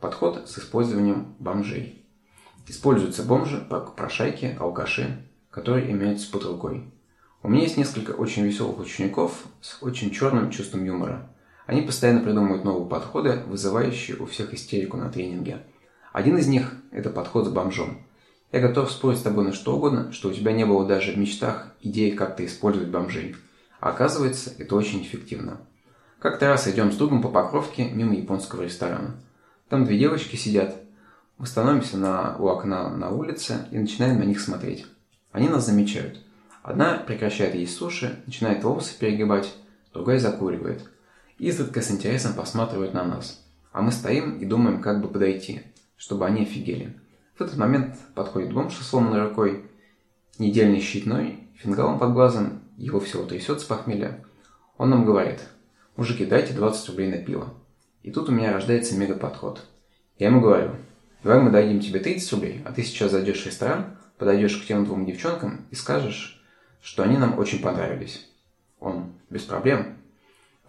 Подход с использованием бомжей. Используются бомжи, прошайки, алкаши, которые имеются под рукой. У меня есть несколько очень веселых учеников с очень черным чувством юмора. Они постоянно придумывают новые подходы, вызывающие у всех истерику на тренинге. Один из них – это подход с бомжом. Я готов спорить с тобой на что угодно, что у тебя не было даже в мечтах идеи как-то использовать бомжей. А оказывается, это очень эффективно. Как-то раз идем с другом по Покровке мимо японского ресторана. Там две девочки сидят. Мы становимся на, у окна на улице и начинаем на них смотреть. Они нас замечают. Одна прекращает есть суши, начинает волосы перегибать, другая закуривает. Изредка с интересом посматривают на нас. А мы стоим и думаем, как бы подойти, чтобы они офигели. В этот момент подходит бомж со сломанной рукой, недельный щитной, фингалом под глазом, его всего трясет с похмелья. Он нам говорит – Мужики, дайте 20 рублей на пиво. И тут у меня рождается мега-подход. Я ему говорю, давай мы дадим тебе 30 рублей, а ты сейчас зайдешь в ресторан, подойдешь к тем двум девчонкам и скажешь, что они нам очень понравились. Он, без проблем.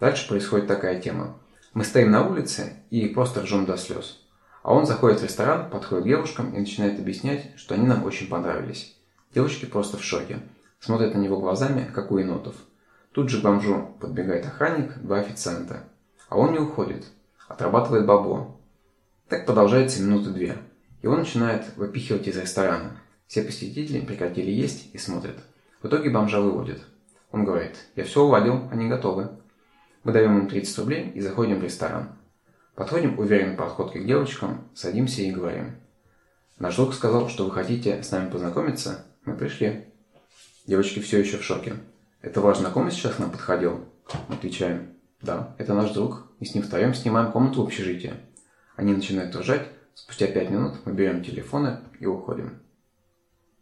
Дальше происходит такая тема. Мы стоим на улице и просто ржем до слез. А он заходит в ресторан, подходит к девушкам и начинает объяснять, что они нам очень понравились. Девочки просто в шоке. Смотрят на него глазами, как у енотов – Тут же к бомжу подбегает охранник, два официанта. А он не уходит. Отрабатывает бабло. Так продолжается минуты две. Его начинает выпихивать из ресторана. Все посетители прекратили есть и смотрят. В итоге бомжа выводят. Он говорит, я все уладил, они готовы. Мы даем им 30 рублей и заходим в ресторан. Подходим уверенной походкой к девочкам, садимся и говорим. Наш друг сказал, что вы хотите с нами познакомиться. Мы пришли. Девочки все еще в шоке. Это ваш знакомый сейчас нам подходил? Отвечаем. Да, это наш друг. И с ним втроем снимаем комнату в общежитии. Они начинают ржать. Спустя пять минут мы берем телефоны и уходим.